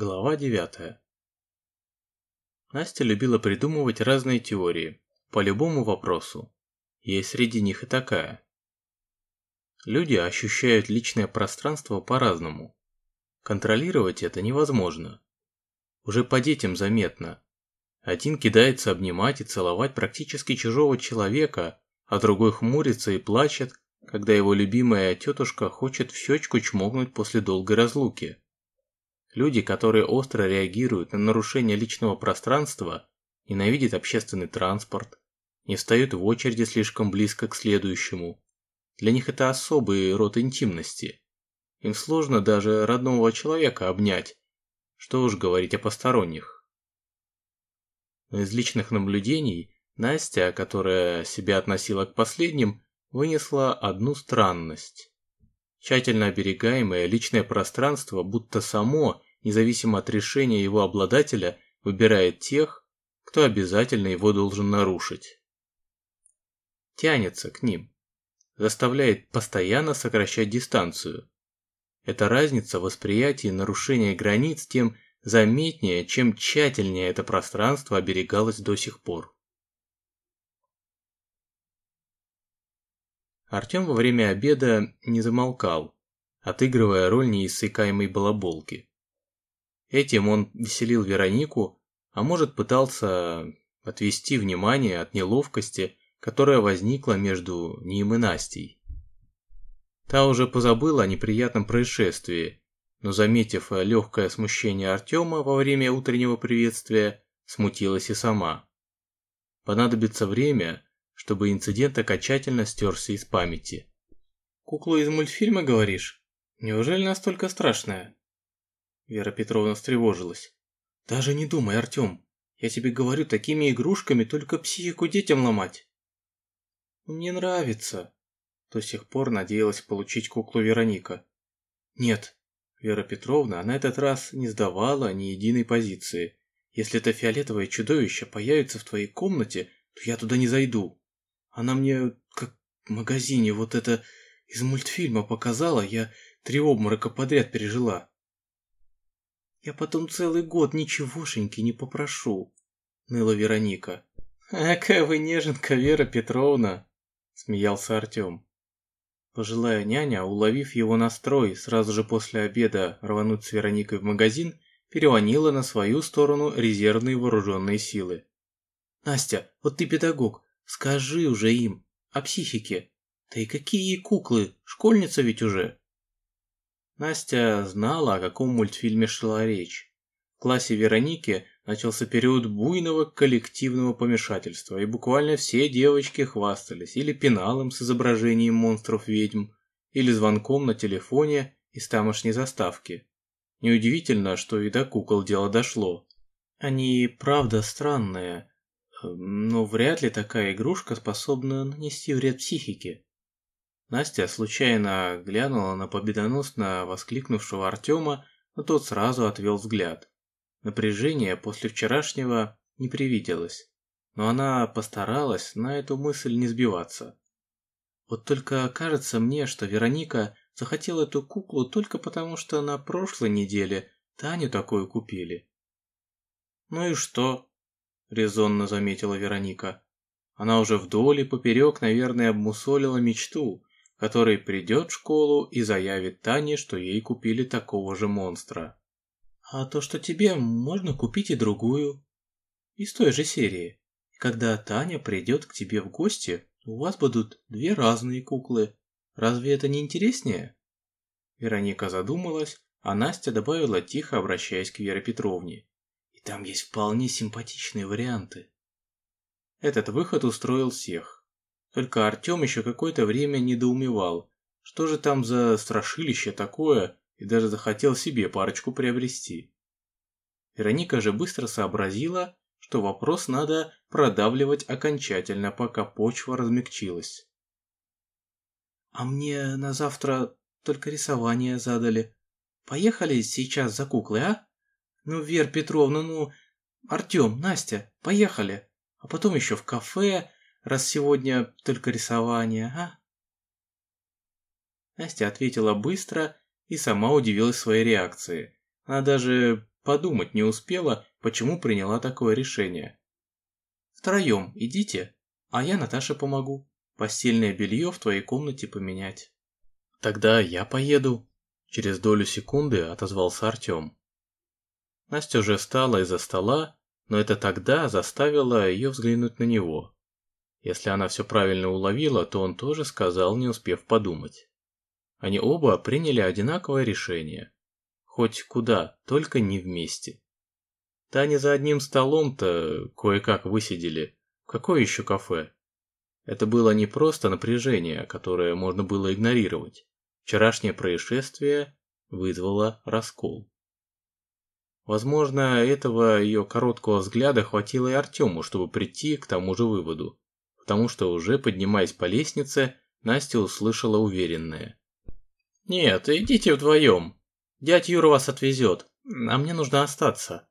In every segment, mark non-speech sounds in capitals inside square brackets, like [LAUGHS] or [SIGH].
Глава 9. Настя любила придумывать разные теории по любому вопросу. Есть среди них и такая. Люди ощущают личное пространство по-разному. Контролировать это невозможно. Уже по детям заметно. Один кидается обнимать и целовать практически чужого человека, а другой хмурится и плачет, когда его любимая тетушка хочет в щечку чмокнуть после долгой разлуки. Люди, которые остро реагируют на нарушение личного пространства, ненавидят общественный транспорт, не встают в очереди слишком близко к следующему. Для них это особый род интимности. Им сложно даже родного человека обнять, что уж говорить о посторонних. Но из личных наблюдений Настя, которая себя относила к последним, вынесла одну странность. Тщательно оберегаемое личное пространство будто само, независимо от решения его обладателя, выбирает тех, кто обязательно его должен нарушить. Тянется к ним, заставляет постоянно сокращать дистанцию. Эта разница в восприятии нарушения границ тем заметнее, чем тщательнее это пространство оберегалось до сих пор. Артем во время обеда не замолкал, отыгрывая роль неиссякаемой балаболки. Этим он веселил Веронику, а может пытался отвести внимание от неловкости, которая возникла между ним и Настей. Та уже позабыла о неприятном происшествии, но заметив легкое смущение Артема во время утреннего приветствия, смутилась и сама. Понадобится время, чтобы инцидент окончательно стерся из памяти. «Куклу из мультфильма, говоришь? Неужели настолько страшная?» Вера Петровна встревожилась. «Даже не думай, Артем. Я тебе говорю, такими игрушками только психику детям ломать». «Мне нравится», – до сих пор надеялась получить куклу Вероника. «Нет, Вера Петровна на этот раз не сдавала ни единой позиции. Если это фиолетовое чудовище появится в твоей комнате, то я туда не зайду. Она мне, как в магазине, вот это из мультфильма показала, я три обморока подряд пережила. Я потом целый год ничегошеньки не попрошу, ныла Вероника. [LAUGHS] «Какая вы неженка, Вера Петровна!» – смеялся Артем. Пожилая няня, уловив его настрой, сразу же после обеда рвануть с Вероникой в магазин, переманила на свою сторону резервные вооруженные силы. «Настя, вот ты педагог, Скажи уже им о психике. Да и какие куклы, школьница ведь уже. Настя знала, о каком мультфильме шла речь. В классе Вероники начался период буйного коллективного помешательства, и буквально все девочки хвастались или пеналом с изображением монстров-ведьм, или звонком на телефоне из тамошней заставки. Неудивительно, что и до кукол дело дошло. Они правда странные, но вряд ли такая игрушка способна нанести вред психике. Настя случайно глянула на победоносно воскликнувшего Артема, но тот сразу отвел взгляд. Напряжение после вчерашнего не привиделось, но она постаралась на эту мысль не сбиваться. Вот только кажется мне, что Вероника захотела эту куклу только потому, что на прошлой неделе Таню такую купили. Ну и что? – резонно заметила Вероника. Она уже вдоль и поперек, наверное, обмусолила мечту, которой придет в школу и заявит Тане, что ей купили такого же монстра. А то, что тебе, можно купить и другую. Из той же серии. когда Таня придет к тебе в гости, у вас будут две разные куклы. Разве это не интереснее? Вероника задумалась, а Настя добавила тихо, обращаясь к Вере Петровне. Там есть вполне симпатичные варианты. Этот выход устроил всех. Только Артем еще какое-то время недоумевал, что же там за страшилище такое, и даже захотел себе парочку приобрести. Вероника же быстро сообразила, что вопрос надо продавливать окончательно, пока почва размягчилась. «А мне на завтра только рисование задали. Поехали сейчас за куклой, а?» Ну, Вер Петровна, ну... Артем, Настя, поехали. А потом еще в кафе, раз сегодня только рисование, а? Настя ответила быстро и сама удивилась своей реакции. Она даже подумать не успела, почему приняла такое решение. «Втроем идите, а я Наташе помогу. Постельное белье в твоей комнате поменять». «Тогда я поеду», – через долю секунды отозвался Артем. Настя уже встала из-за стола, но это тогда заставило ее взглянуть на него. Если она все правильно уловила, то он тоже сказал, не успев подумать. Они оба приняли одинаковое решение. Хоть куда, только не вместе. Да они за одним столом-то кое-как высидели. Какое еще кафе? Это было не просто напряжение, которое можно было игнорировать. Вчерашнее происшествие вызвало раскол. Возможно, этого ее короткого взгляда хватило и Артему, чтобы прийти к тому же выводу потому что уже поднимаясь по лестнице, Настя услышала уверенное. «Нет, идите вдвоем. Дядь Юра вас отвезет, а мне нужно остаться».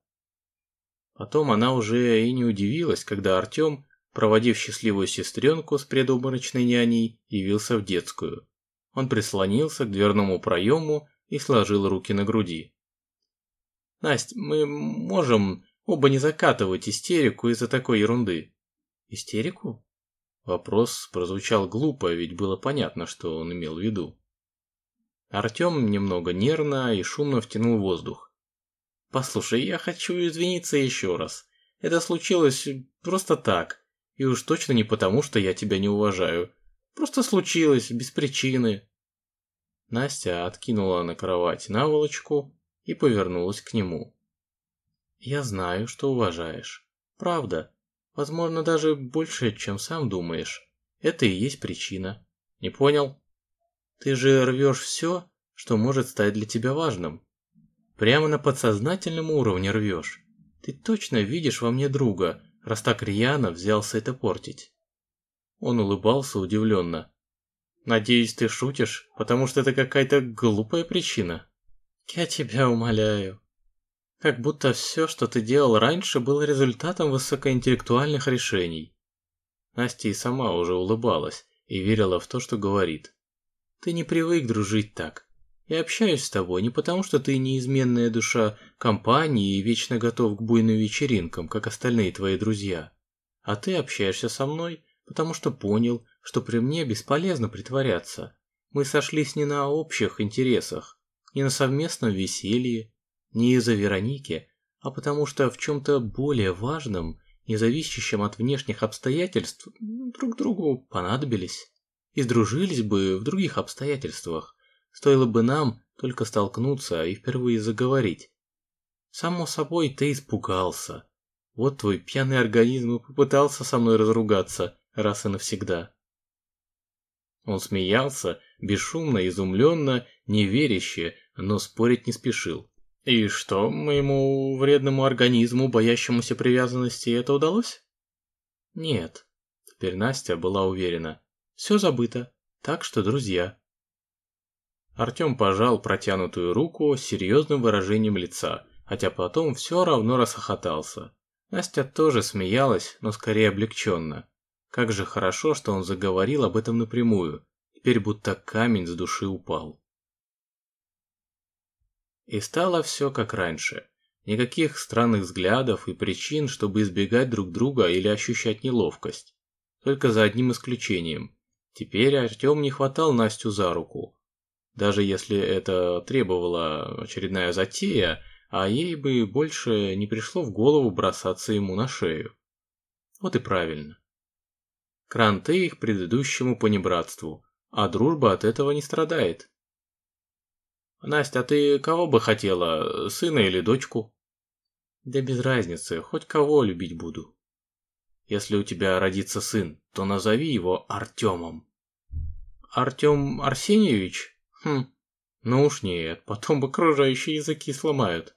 Потом она уже и не удивилась, когда Артем, проводив счастливую сестренку с предобморочной няней, явился в детскую. Он прислонился к дверному проему и сложил руки на груди. «Насть, мы можем оба не закатывать истерику из-за такой ерунды». «Истерику?» Вопрос прозвучал глупо, ведь было понятно, что он имел в виду. Артем немного нервно и шумно втянул воздух. «Послушай, я хочу извиниться еще раз. Это случилось просто так. И уж точно не потому, что я тебя не уважаю. Просто случилось, без причины». Настя откинула на кровать наволочку и повернулась к нему. «Я знаю, что уважаешь. Правда. Возможно, даже больше, чем сам думаешь. Это и есть причина. Не понял? Ты же рвешь все, что может стать для тебя важным. Прямо на подсознательном уровне рвешь. Ты точно видишь во мне друга, раз так рьяно взялся это портить. Он улыбался удивленно. Надеюсь, ты шутишь, потому что это какая-то глупая причина. Я тебя умоляю. Как будто все, что ты делал раньше, было результатом высокоинтеллектуальных решений. Настя и сама уже улыбалась и верила в то, что говорит. Ты не привык дружить так. Я общаюсь с тобой не потому, что ты неизменная душа компании и вечно готов к буйным вечеринкам, как остальные твои друзья. А ты общаешься со мной, потому что понял, что при мне бесполезно притворяться. Мы сошлись не на общих интересах, не на совместном веселье, не из-за Вероники, а потому что в чем-то более важном, не зависящем от внешних обстоятельств, друг другу понадобились. И сдружились бы в других обстоятельствах. Стоило бы нам только столкнуться и впервые заговорить. Само собой, ты испугался. Вот твой пьяный организм и попытался со мной разругаться раз и навсегда. Он смеялся, бесшумно, изумленно, неверяще, но спорить не спешил. И что, моему вредному организму, боящемуся привязанности, это удалось? Нет. Теперь Настя была уверена. Все забыто, так что друзья. Артем пожал протянутую руку с серьезным выражением лица, хотя потом все равно расхохотался. Настя тоже смеялась, но скорее облегченно. Как же хорошо, что он заговорил об этом напрямую. Теперь будто камень с души упал. И стало все как раньше. Никаких странных взглядов и причин, чтобы избегать друг друга или ощущать неловкость. Только за одним исключением. Теперь Артем не хватал Настю за руку. Даже если это требовала очередная затея, а ей бы больше не пришло в голову бросаться ему на шею. Вот и правильно. Кранты их предыдущему понебратству, а дружба от этого не страдает. Настя, а ты кого бы хотела, сына или дочку? Да без разницы, хоть кого любить буду. Если у тебя родится сын, то назови его Артемом. Артем Арсеньевич? Хм, ну уж нет, потом окружающие языки сломают.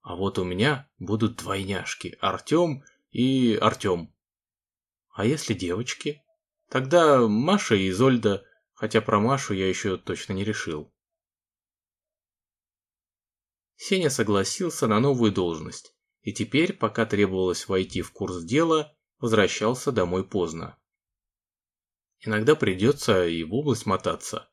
А вот у меня будут двойняшки, Артем и Артем. А если девочки? Тогда Маша и Изольда, хотя про Машу я еще точно не решил. Сеня согласился на новую должность, и теперь, пока требовалось войти в курс дела, возвращался домой поздно. Иногда придется и в область мотаться.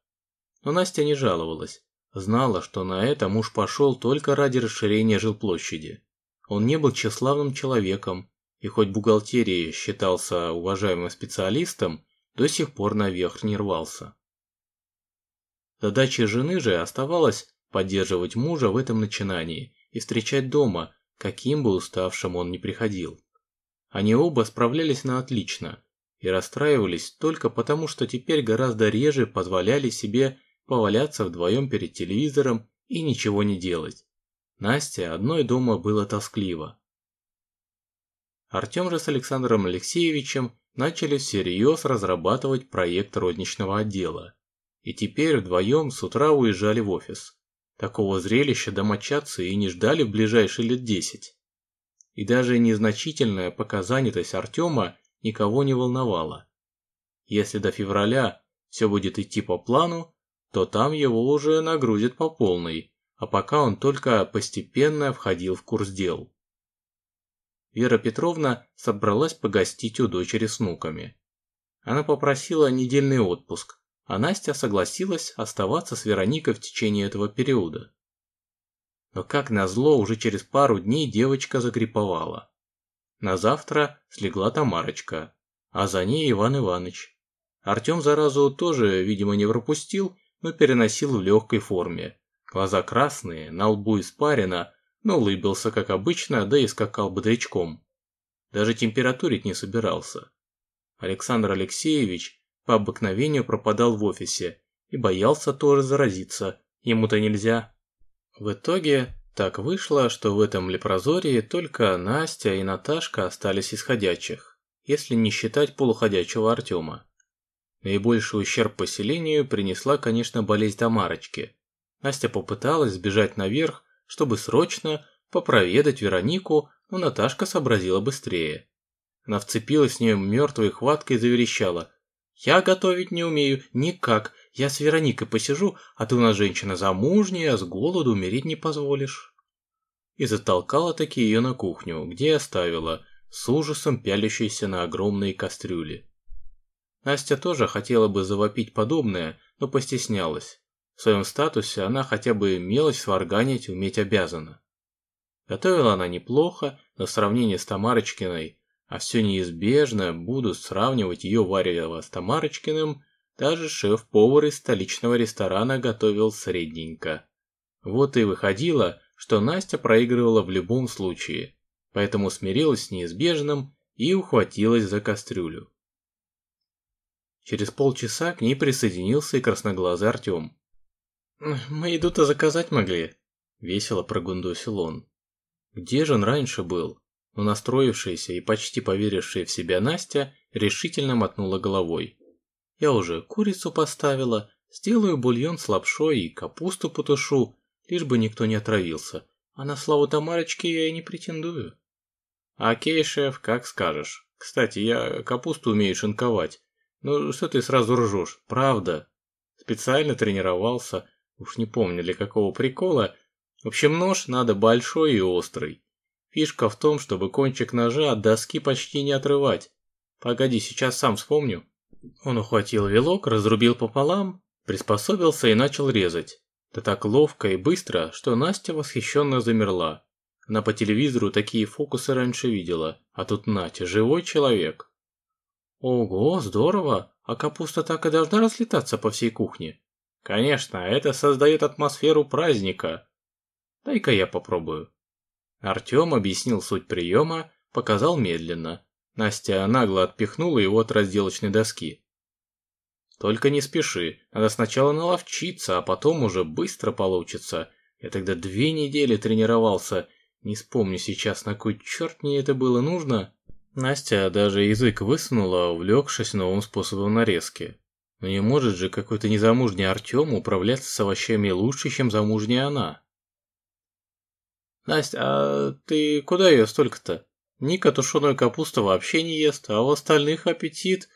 Но Настя не жаловалась. Знала, что на это муж пошел только ради расширения жилплощади. Он не был тщеславным человеком, и хоть бухгалтерии считался уважаемым специалистом, до сих пор наверх не рвался. Задачей жены же оставалось поддерживать мужа в этом начинании и встречать дома, каким бы уставшим он ни приходил. Они оба справлялись на отлично и расстраивались только потому, что теперь гораздо реже позволяли себе поваляться вдвоем перед телевизором и ничего не делать. Насте одной дома было тоскливо. Артем же с Александром Алексеевичем начали всерьез разрабатывать проект розничного отдела. И теперь вдвоем с утра уезжали в офис. Такого зрелища домочадцы и не ждали в ближайшие лет десять. И даже незначительная пока занятость Артема никого не волновала. Если до февраля все будет идти по плану, то там его уже нагрузят по полной, а пока он только постепенно входил в курс дел. Вера Петровна собралась погостить у дочери с внуками. Она попросила недельный отпуск, а Настя согласилась оставаться с Вероникой в течение этого периода. Но как назло, уже через пару дней девочка загриповала. На завтра слегла Тамарочка, а за ней Иван Иванович. Артем заразу тоже, видимо, не пропустил, но переносил в легкой форме. Глаза красные, на лбу испарина, но улыбился, как обычно, да и скакал бодрячком. Даже температурить не собирался. Александр Алексеевич по обыкновению пропадал в офисе и боялся тоже заразиться, ему-то нельзя. В итоге так вышло, что в этом лепрозории только Настя и Наташка остались исходячих, если не считать полуходячего Артема. Наибольший ущерб поселению принесла, конечно, болезнь Тамарочки. Настя попыталась сбежать наверх, чтобы срочно попроведать Веронику, но Наташка сообразила быстрее. Она вцепилась с нее мертвой хваткой и заверещала. «Я готовить не умею, никак. Я с Вероникой посижу, а ты у нас женщина замужняя, с голоду умереть не позволишь». И затолкала таки ее на кухню, где оставила, с ужасом пялящейся на огромные кастрюли. Настя тоже хотела бы завопить подобное, но постеснялась. В своем статусе она хотя бы мелочь сварганить уметь обязана. Готовила она неплохо, но в сравнении с Тамарочкиной, а все неизбежно буду сравнивать ее варево с Тамарочкиным, даже шеф-повар из столичного ресторана готовил средненько. Вот и выходило, что Настя проигрывала в любом случае, поэтому смирилась с неизбежным и ухватилась за кастрюлю. Через полчаса к ней присоединился и красноглазый Артем. «Мы еду-то заказать могли», — весело прогундосил он. Где же он раньше был? Но настроившаяся и почти поверившая в себя Настя решительно мотнула головой. «Я уже курицу поставила, сделаю бульон с лапшой и капусту потушу, лишь бы никто не отравился, а на славу Тамарочки я и не претендую». «Окей, шеф, как скажешь. Кстати, я капусту умею шинковать, ну что ты сразу ржешь, правда? Специально тренировался, уж не помню для какого прикола. В общем, нож надо большой и острый. Фишка в том, чтобы кончик ножа от доски почти не отрывать. Погоди, сейчас сам вспомню. Он ухватил вилок, разрубил пополам, приспособился и начал резать. Да так ловко и быстро, что Настя восхищенно замерла. Она по телевизору такие фокусы раньше видела, а тут Натя, живой человек. Ого, здорово! А капуста так и должна разлетаться по всей кухне? Конечно, это создает атмосферу праздника. Дай-ка я попробую. Артем объяснил суть приема, показал медленно. Настя нагло отпихнула его от разделочной доски. Только не спеши, надо сначала наловчиться, а потом уже быстро получится. Я тогда две недели тренировался, не вспомню сейчас, на кой черт мне это было нужно. Настя даже язык высунула, увлекшись новым способом нарезки. Но не может же какой-то незамужний Артем управляться с овощами лучше, чем замужняя она. «Настя, а ты куда ее столько-то? Ника тушеную капусту вообще не ест, а у остальных аппетит...»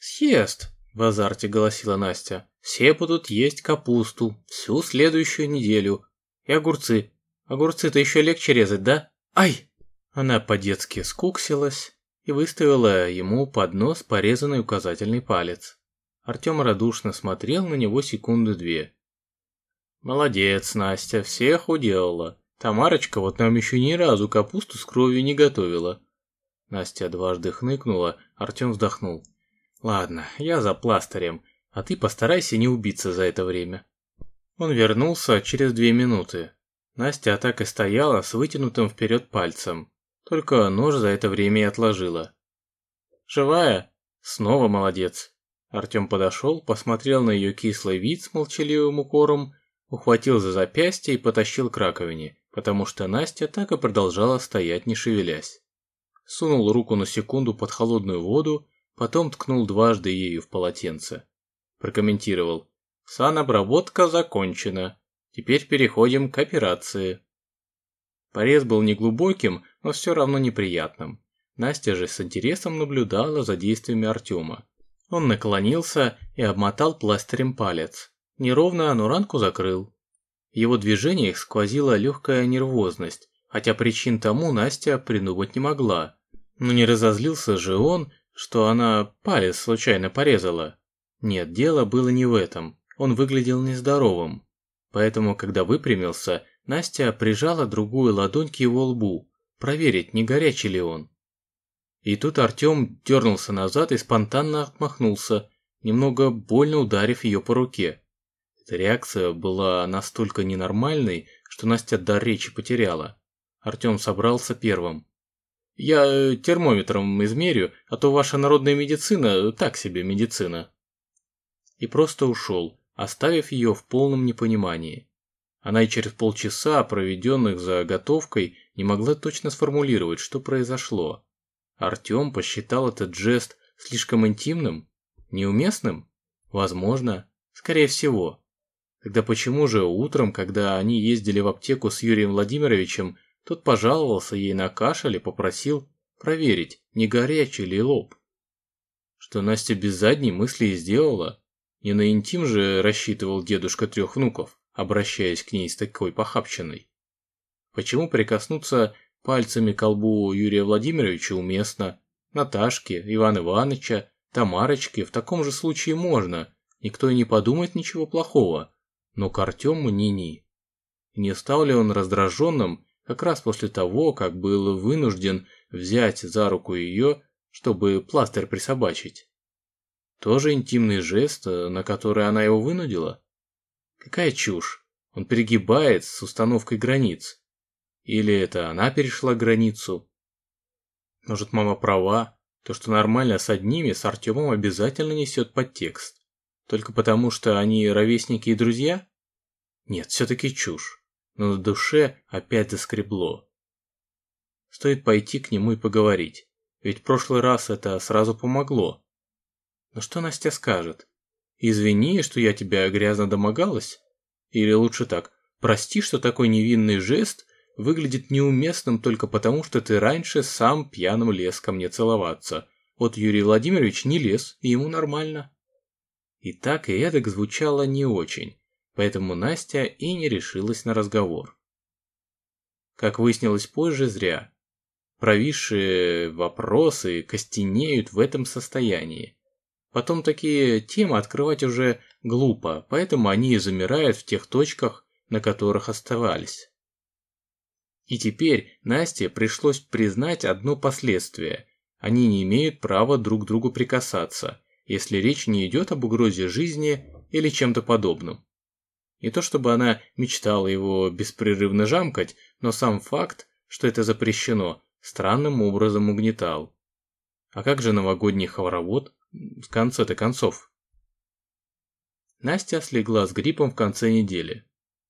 «Съест!» – в азарте голосила Настя. «Все будут есть капусту всю следующую неделю. И огурцы. Огурцы-то еще легче резать, да? Ай!» Она по-детски скуксилась и выставила ему под нос порезанный указательный палец. Артем радушно смотрел на него секунды две. Молодец, Настя, всех уделала. Тамарочка вот нам еще ни разу капусту с кровью не готовила. Настя дважды хныкнула, Артем вздохнул. Ладно, я за пластырем, а ты постарайся не убиться за это время. Он вернулся через две минуты. Настя так и стояла с вытянутым вперед пальцем. Только нож за это время и отложила. «Живая? Снова молодец!» Артем подошел, посмотрел на ее кислый вид с молчаливым укором, ухватил за запястье и потащил к раковине, потому что Настя так и продолжала стоять, не шевелясь. Сунул руку на секунду под холодную воду, потом ткнул дважды ею в полотенце. Прокомментировал. «Санобработка закончена. Теперь переходим к операции». Порез был неглубоким, но все равно неприятным. Настя же с интересом наблюдала за действиями Артема. Он наклонился и обмотал пластырем палец. Неровно, но ранку закрыл. Его движениях сквозила легкая нервозность, хотя причин тому Настя придумать не могла. Но не разозлился же он, что она палец случайно порезала. Нет, дело было не в этом. Он выглядел нездоровым. Поэтому, когда выпрямился, Настя прижала другую ладонь к его лбу, проверить, не горячий ли он. И тут Артем дернулся назад и спонтанно отмахнулся, немного больно ударив ее по руке. Реакция была настолько ненормальной, что Настя дар речи потеряла. Артем собрался первым. «Я э, термометром измерю, а то ваша народная медицина так себе медицина». И просто ушел, оставив ее в полном непонимании. Она и через полчаса, проведенных за готовкой, не могла точно сформулировать, что произошло. Артем посчитал этот жест слишком интимным? Неуместным? Возможно. Скорее всего. Тогда почему же утром, когда они ездили в аптеку с Юрием Владимировичем, тот пожаловался ей на кашель и попросил проверить, не горячий ли лоб? Что Настя без задней мысли и сделала? Не на интим же рассчитывал дедушка трех внуков, обращаясь к ней с такой похабщиной. Почему прикоснуться Пальцами к колбу Юрия Владимировича уместно. Наташке, Ивана Ивановича, Тамарочке в таком же случае можно. Никто и не подумает ничего плохого. Но к Артему ни-ни. Не стал ли он раздраженным как раз после того, как был вынужден взять за руку ее, чтобы пластырь присобачить? Тоже интимный жест, на который она его вынудила? Какая чушь. Он перегибает с установкой границ. Или это она перешла границу? Может, мама права? То, что нормально с одними, с Артемом обязательно несет подтекст. Только потому, что они ровесники и друзья? Нет, все-таки чушь. Но на душе опять заскребло. Стоит пойти к нему и поговорить. Ведь в прошлый раз это сразу помогло. Но что Настя скажет? Извини, что я тебя грязно домогалась? Или лучше так, прости, что такой невинный жест выглядит неуместным только потому, что ты раньше сам пьяным лез ко мне целоваться. Вот Юрий Владимирович не лез, и ему нормально. И так и эдак звучало не очень, поэтому Настя и не решилась на разговор. Как выяснилось позже, зря. Провисшие вопросы костенеют в этом состоянии. Потом такие темы открывать уже глупо, поэтому они и замирают в тех точках, на которых оставались. И теперь Насте пришлось признать одно последствие. Они не имеют права друг другу прикасаться, если речь не идет об угрозе жизни или чем-то подобном. Не то чтобы она мечтала его беспрерывно жамкать, но сам факт, что это запрещено, странным образом угнетал. А как же новогодний хоровод в конце-то концов? Настя слегла с гриппом в конце недели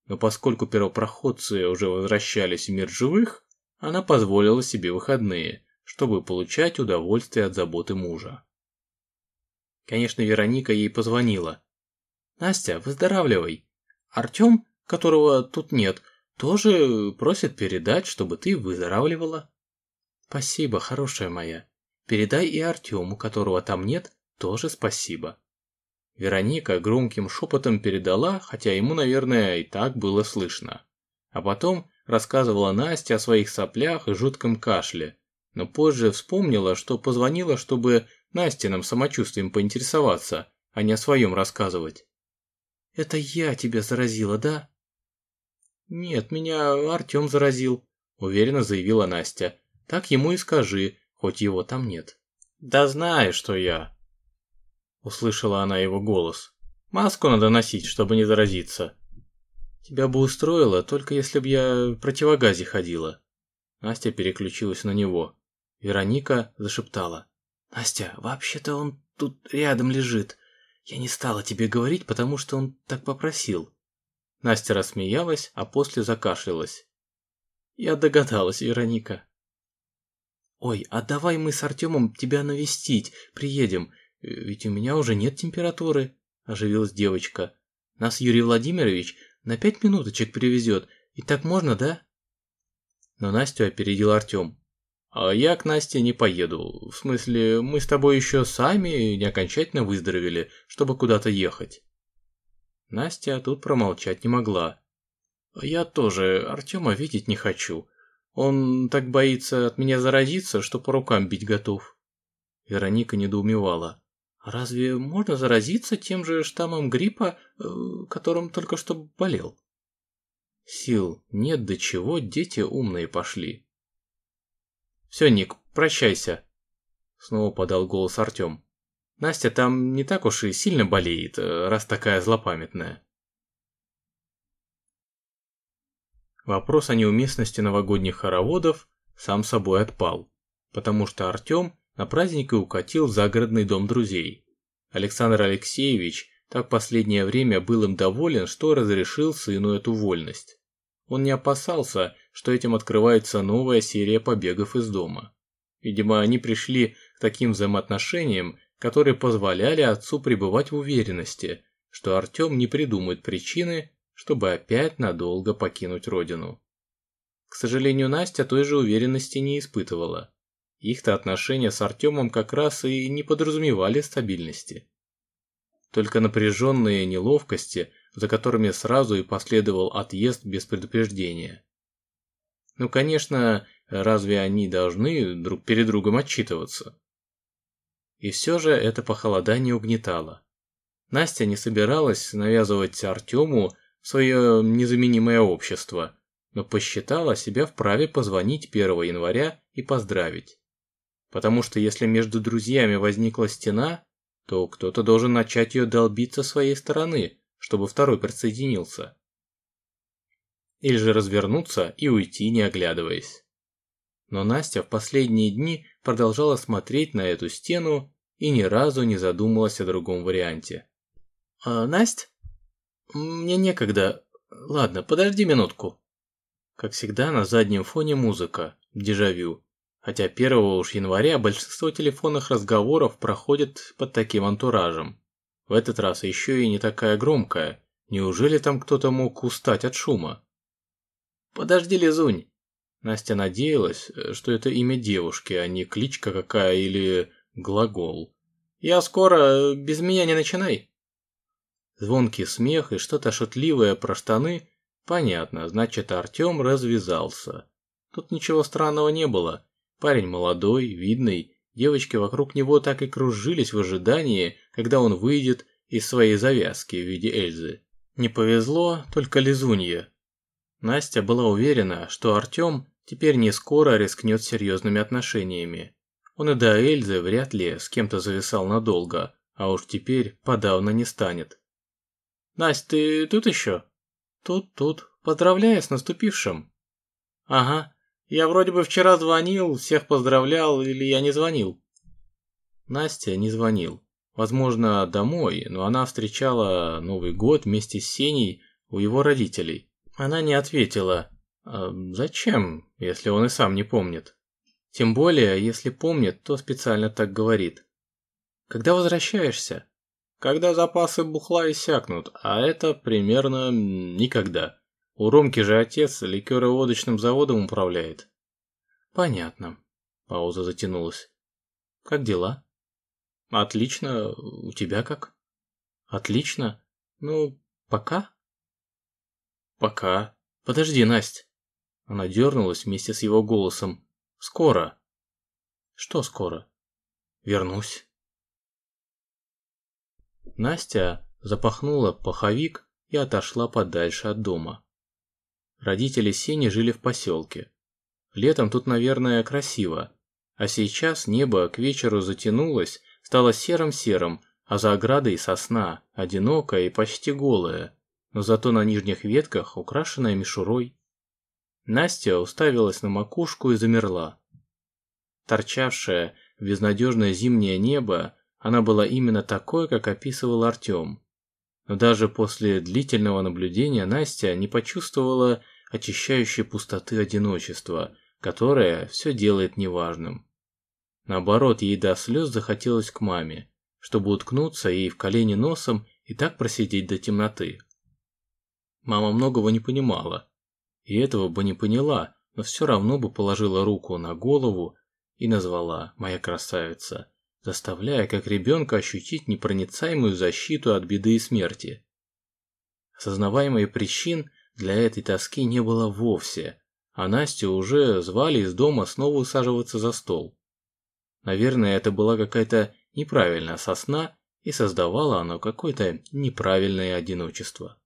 но поскольку первопроходцы уже возвращались в мир живых, она позволила себе выходные, чтобы получать удовольствие от заботы мужа. Конечно, Вероника ей позвонила. «Настя, выздоравливай. Артем, которого тут нет, тоже просит передать, чтобы ты выздоравливала». «Спасибо, хорошая моя. Передай и Артему, которого там нет, тоже спасибо». Вероника громким шепотом передала, хотя ему, наверное, и так было слышно. А потом рассказывала Насте о своих соплях и жутком кашле, но позже вспомнила, что позвонила, чтобы Настиным самочувствием поинтересоваться, а не о своем рассказывать. «Это я тебя заразила, да?» Нет, меня Артем заразил, уверенно заявила Настя. Так ему и скажи, хоть его там нет. Да знаю, что я. Услышала она его голос. Маску надо носить, чтобы не заразиться. Тебя бы устроило, только если б я в противогазе ходила. Настя переключилась на него. Вероника зашептала. Настя, вообще-то он тут рядом лежит. Я не стала тебе говорить, потому что он так попросил. Настя рассмеялась, а после закашлялась. Я догадалась, Вероника. Ой, а давай мы с Артемом тебя навестить, приедем, ведь у меня уже нет температуры, оживилась девочка. Нас Юрий Владимирович на пять минуточек привезет, и так можно, да? Но Настю опередил Артем. А я к Насте не поеду. В смысле, мы с тобой еще сами не окончательно выздоровели, чтобы куда-то ехать. Настя тут промолчать не могла. Я тоже Артема видеть не хочу. Он так боится от меня заразиться, что по рукам бить готов. Вероника недоумевала. Разве можно заразиться тем же штаммом гриппа, э, которым только что болел? Сил нет до чего дети умные пошли. Все, Ник, прощайся. Снова подал голос Артем. Настя там не так уж и сильно болеет, э, раз такая злопамятная. Вопрос о неуместности новогодних хороводов сам собой отпал, потому что Артем на праздник и укатил в загородный дом друзей. Александр Алексеевич так последнее время был им доволен, что разрешил сыну эту вольность. Он не опасался, что этим открывается новая серия побегов из дома. Видимо, они пришли к таким взаимоотношениям, которые позволяли отцу пребывать в уверенности, что Артем не придумает причины, чтобы опять надолго покинуть родину. К сожалению, Настя той же уверенности не испытывала. Их-то отношения с Артемом как раз и не подразумевали стабильности. Только напряженные неловкости, за которыми сразу и последовал отъезд без предупреждения. Ну, конечно, разве они должны друг перед другом отчитываться? И все же это похолодание угнетало. Настя не собиралась навязывать Артему свое незаменимое общество, но посчитала себя вправе позвонить 1 января и поздравить. Потому что если между друзьями возникла стена, то кто-то должен начать ее долбить со своей стороны, чтобы второй присоединился. Или же развернуться и уйти, не оглядываясь. Но Настя в последние дни продолжала смотреть на эту стену и ни разу не задумалась о другом варианте. «А, «Настя?» «Мне некогда. Ладно, подожди минутку». Как всегда, на заднем фоне музыка, дежавю. Хотя 1 уж января большинство телефонных разговоров проходят под таким антуражем. В этот раз еще и не такая громкая. Неужели там кто-то мог устать от шума? «Подожди, Лизунь!» Настя надеялась, что это имя девушки, а не кличка какая или глагол. «Я скоро, без меня не начинай!» Звонкий смех и что-то шутливое про штаны. Понятно, значит Артем развязался. Тут ничего странного не было. Парень молодой, видный, девочки вокруг него так и кружились в ожидании, когда он выйдет из своей завязки в виде Эльзы. Не повезло только Лизунье. Настя была уверена, что Артем теперь не скоро рискнет серьезными отношениями. Он и до Эльзы вряд ли с кем-то зависал надолго, а уж теперь подавно не станет. Настя, ты тут еще? Тут, тут. Поздравляю с наступившим. Ага. Я вроде бы вчера звонил, всех поздравлял, или я не звонил? Настя не звонил. Возможно, домой, но она встречала Новый год вместе с Сеней у его родителей. Она не ответила. А зачем, если он и сам не помнит? Тем более, если помнит, то специально так говорит. Когда возвращаешься? когда запасы бухла иссякнут, а это примерно никогда. У Ромки же отец ликероводочным заводом управляет. Понятно. Пауза затянулась. Как дела? Отлично. У тебя как? Отлично. Ну, пока? Пока. Подожди, Настя. Она дернулась вместе с его голосом. Скоро. Что скоро? Вернусь. Настя запахнула паховик и отошла подальше от дома. Родители Сени жили в поселке. Летом тут, наверное, красиво, а сейчас небо к вечеру затянулось, стало серым-серым, а за оградой сосна, одинокая и почти голая, но зато на нижних ветках украшенная мишурой. Настя уставилась на макушку и замерла. Торчавшее безнадежное зимнее небо, она была именно такой, как описывал Артем. Но даже после длительного наблюдения Настя не почувствовала очищающей пустоты одиночества, которое все делает неважным. Наоборот, ей до слез захотелось к маме, чтобы уткнуться ей в колени носом и так просидеть до темноты. Мама многого не понимала, и этого бы не поняла, но все равно бы положила руку на голову и назвала «моя красавица», заставляя как ребенка ощутить непроницаемую защиту от беды и смерти. Осознаваемой причин для этой тоски не было вовсе, а Настю уже звали из дома снова усаживаться за стол. Наверное, это была какая-то неправильная сосна, и создавала она какое-то неправильное одиночество.